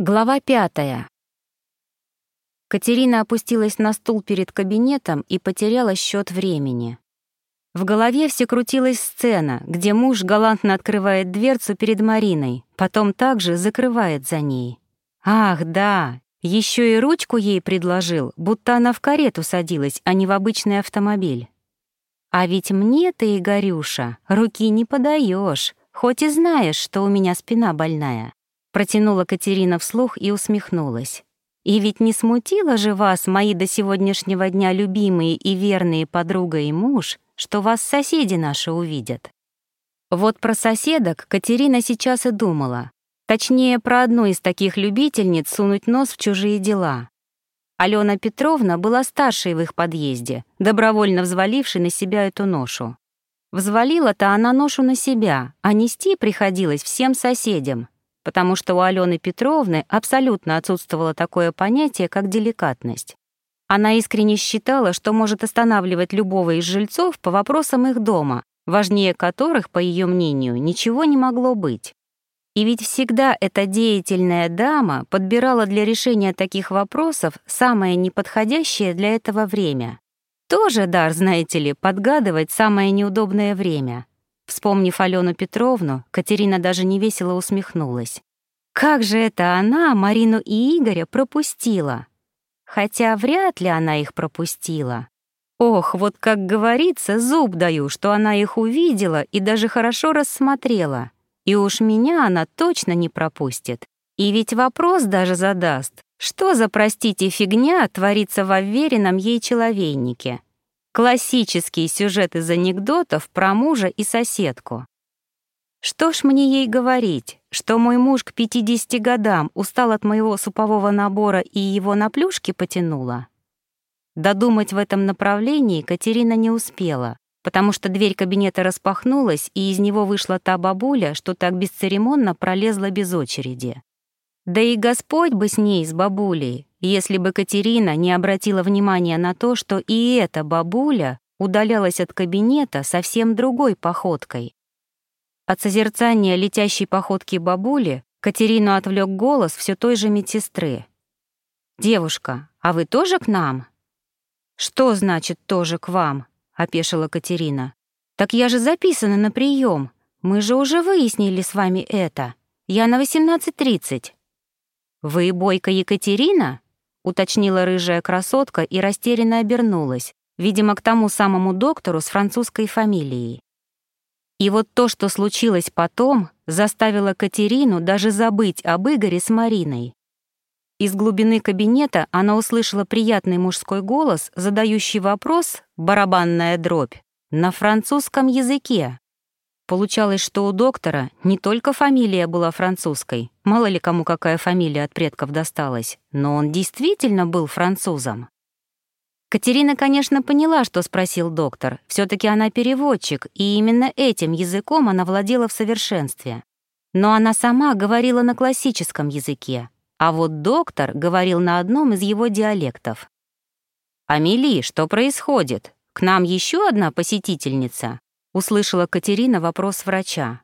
Глава пятая. Катерина опустилась на стул перед кабинетом и потеряла счет времени. В голове все крутилась сцена, где муж галантно открывает дверцу перед Мариной, потом также закрывает за ней. Ах, да, еще и ручку ей предложил, будто она в карету садилась, а не в обычный автомобиль. А ведь мне ты, Игорюша, руки не подаешь, хоть и знаешь, что у меня спина больная. Протянула Катерина вслух и усмехнулась. «И ведь не смутило же вас, мои до сегодняшнего дня любимые и верные подруга и муж, что вас соседи наши увидят?» Вот про соседок Катерина сейчас и думала. Точнее, про одну из таких любительниц сунуть нос в чужие дела. Алена Петровна была старшей в их подъезде, добровольно взвалившей на себя эту ношу. Взвалила-то она ношу на себя, а нести приходилось всем соседям, потому что у Алены Петровны абсолютно отсутствовало такое понятие, как деликатность. Она искренне считала, что может останавливать любого из жильцов по вопросам их дома, важнее которых, по ее мнению, ничего не могло быть. И ведь всегда эта деятельная дама подбирала для решения таких вопросов самое неподходящее для этого время. Тоже дар, знаете ли, подгадывать самое неудобное время. Вспомнив Алену Петровну, Катерина даже невесело усмехнулась. Как же это она Марину и Игоря пропустила? Хотя вряд ли она их пропустила. Ох, вот как говорится, зуб даю, что она их увидела и даже хорошо рассмотрела. И уж меня она точно не пропустит. И ведь вопрос даже задаст, что за, простите, фигня творится в уверенном ей человейнике. Классический сюжет из анекдотов про мужа и соседку. Что ж мне ей говорить, что мой муж к 50 годам устал от моего супового набора и его на плюшки потянуло? Додумать в этом направлении Катерина не успела, потому что дверь кабинета распахнулась, и из него вышла та бабуля, что так бесцеремонно пролезла без очереди. Да и Господь бы с ней, с бабулей, если бы Катерина не обратила внимания на то, что и эта бабуля удалялась от кабинета совсем другой походкой. От созерцания летящей походки бабули Катерину отвлек голос все той же медсестры. «Девушка, а вы тоже к нам?» «Что значит «тоже к вам»?» — опешила Катерина. «Так я же записана на прием. Мы же уже выяснили с вами это. Я на 18.30». «Вы Бойко Екатерина?» — уточнила рыжая красотка и растерянно обернулась, видимо, к тому самому доктору с французской фамилией. И вот то, что случилось потом, заставило Катерину даже забыть об Игоре с Мариной. Из глубины кабинета она услышала приятный мужской голос, задающий вопрос «барабанная дробь» на французском языке. Получалось, что у доктора не только фамилия была французской, мало ли кому какая фамилия от предков досталась, но он действительно был французом. Катерина, конечно, поняла, что спросил доктор. все таки она переводчик, и именно этим языком она владела в совершенстве. Но она сама говорила на классическом языке, а вот доктор говорил на одном из его диалектов. «Амели, что происходит? К нам еще одна посетительница?» Услышала Катерина вопрос врача.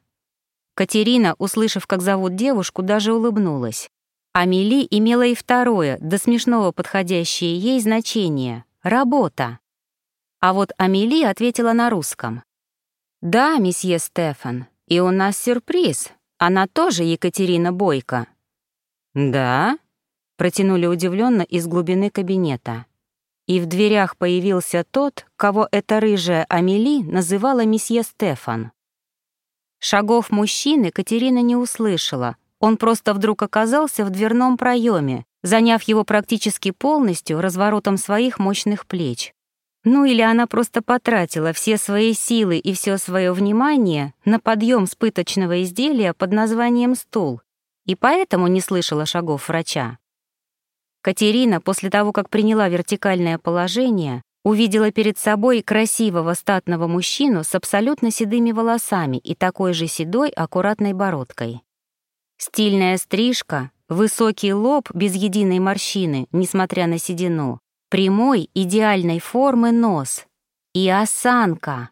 Катерина, услышав, как зовут девушку, даже улыбнулась. Амели имела и второе, до смешного подходящее ей значение — работа. А вот Амели ответила на русском. «Да, месье Стефан, и у нас сюрприз. Она тоже Екатерина Бойко». «Да?» — протянули удивленно из глубины кабинета и в дверях появился тот, кого эта рыжая Амели называла месье Стефан. Шагов мужчины Катерина не услышала, он просто вдруг оказался в дверном проеме, заняв его практически полностью разворотом своих мощных плеч. Ну или она просто потратила все свои силы и все свое внимание на подъем спыточного изделия под названием стул, и поэтому не слышала шагов врача. Катерина, после того, как приняла вертикальное положение, увидела перед собой красивого статного мужчину с абсолютно седыми волосами и такой же седой аккуратной бородкой. Стильная стрижка, высокий лоб без единой морщины, несмотря на седину, прямой идеальной формы нос и осанка.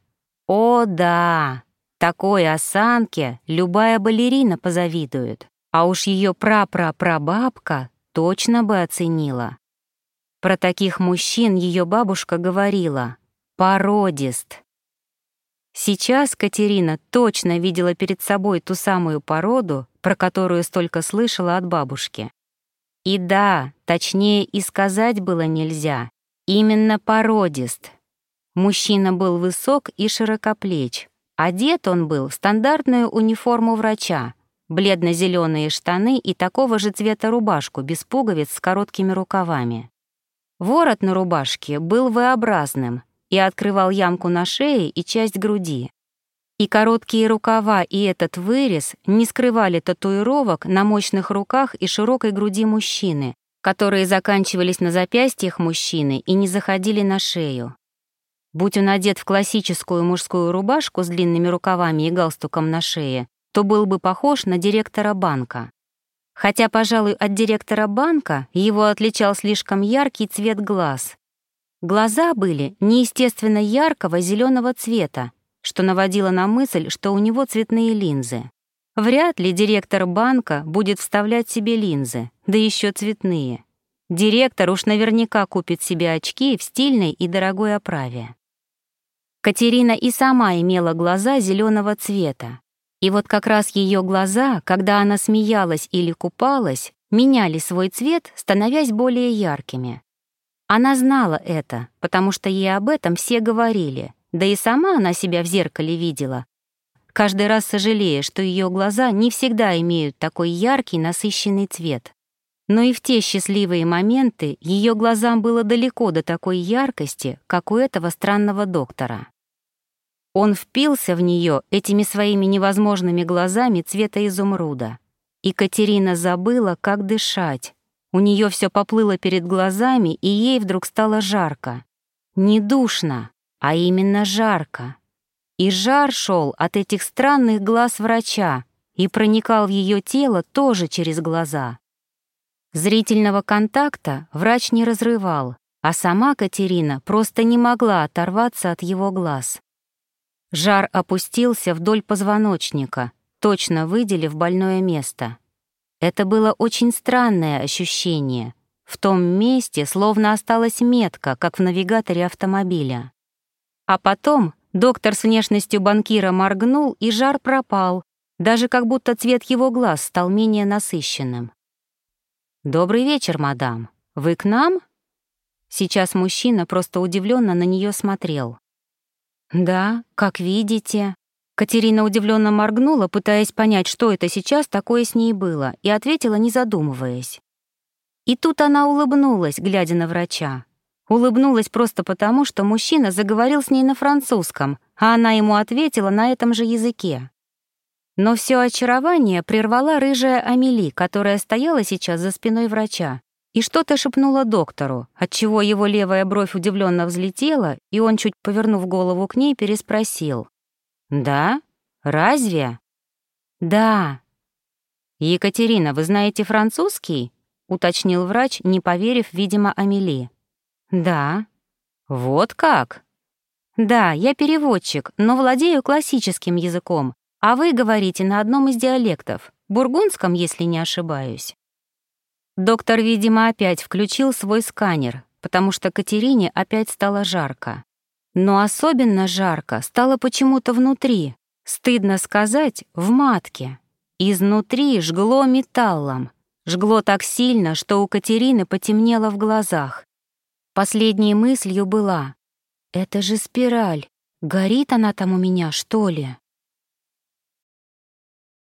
О да, такой осанке любая балерина позавидует. А уж ее прапрапрабабка точно бы оценила. Про таких мужчин ее бабушка говорила «породист». Сейчас Катерина точно видела перед собой ту самую породу, про которую столько слышала от бабушки. И да, точнее и сказать было нельзя. Именно породист. Мужчина был высок и широкоплеч. Одет он был в стандартную униформу врача, бледно-зеленые штаны и такого же цвета рубашку без пуговиц с короткими рукавами. Ворот на рубашке был V-образным, и открывал ямку на шее и часть груди. И короткие рукава и этот вырез не скрывали татуировок на мощных руках и широкой груди мужчины, которые заканчивались на запястьях мужчины и не заходили на шею. Будь он одет в классическую мужскую рубашку с длинными рукавами и галстуком на шее, то был бы похож на директора банка. Хотя, пожалуй, от директора банка его отличал слишком яркий цвет глаз, Глаза были неестественно яркого зеленого цвета, что наводило на мысль, что у него цветные линзы. Вряд ли директор банка будет вставлять себе линзы, да еще цветные. Директор уж наверняка купит себе очки в стильной и дорогой оправе. Катерина и сама имела глаза зеленого цвета. И вот как раз ее глаза, когда она смеялась или купалась, меняли свой цвет, становясь более яркими. Она знала это, потому что ей об этом все говорили, да и сама она себя в зеркале видела. Каждый раз сожалея, что ее глаза не всегда имеют такой яркий, насыщенный цвет. Но и в те счастливые моменты ее глазам было далеко до такой яркости, как у этого странного доктора. Он впился в нее этими своими невозможными глазами цвета изумруда. И Катерина забыла, как дышать, у нее все поплыло перед глазами, и ей вдруг стало жарко. Не душно, а именно жарко. И жар шел от этих странных глаз врача и проникал в ее тело тоже через глаза. Зрительного контакта врач не разрывал, а сама Катерина просто не могла оторваться от его глаз. Жар опустился вдоль позвоночника, точно выделив больное место. Это было очень странное ощущение. В том месте словно осталась метка, как в навигаторе автомобиля. А потом доктор с внешностью банкира моргнул, и жар пропал, даже как будто цвет его глаз стал менее насыщенным. «Добрый вечер, мадам. Вы к нам?» Сейчас мужчина просто удивленно на нее смотрел. «Да, как видите», Катерина удивленно моргнула, пытаясь понять, что это сейчас такое с ней было, и ответила, не задумываясь. И тут она улыбнулась, глядя на врача. Улыбнулась просто потому, что мужчина заговорил с ней на французском, а она ему ответила на этом же языке. Но все очарование прервала рыжая Амели, которая стояла сейчас за спиной врача, и что-то шепнула доктору, отчего его левая бровь удивленно взлетела, и он, чуть повернув голову к ней, переспросил. «Да? Разве?» «Да». «Екатерина, вы знаете французский?» — уточнил врач, не поверив, видимо, Амели. «Да». «Вот как?» «Да, я переводчик, но владею классическим языком, а вы говорите на одном из диалектов, бургундском, если не ошибаюсь». Доктор, видимо, опять включил свой сканер, потому что Катерине опять стало жарко. Но особенно жарко стало почему-то внутри, стыдно сказать, в матке. Изнутри жгло металлом, жгло так сильно, что у Катерины потемнело в глазах. Последней мыслью была «Это же спираль, горит она там у меня, что ли?»